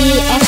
Energy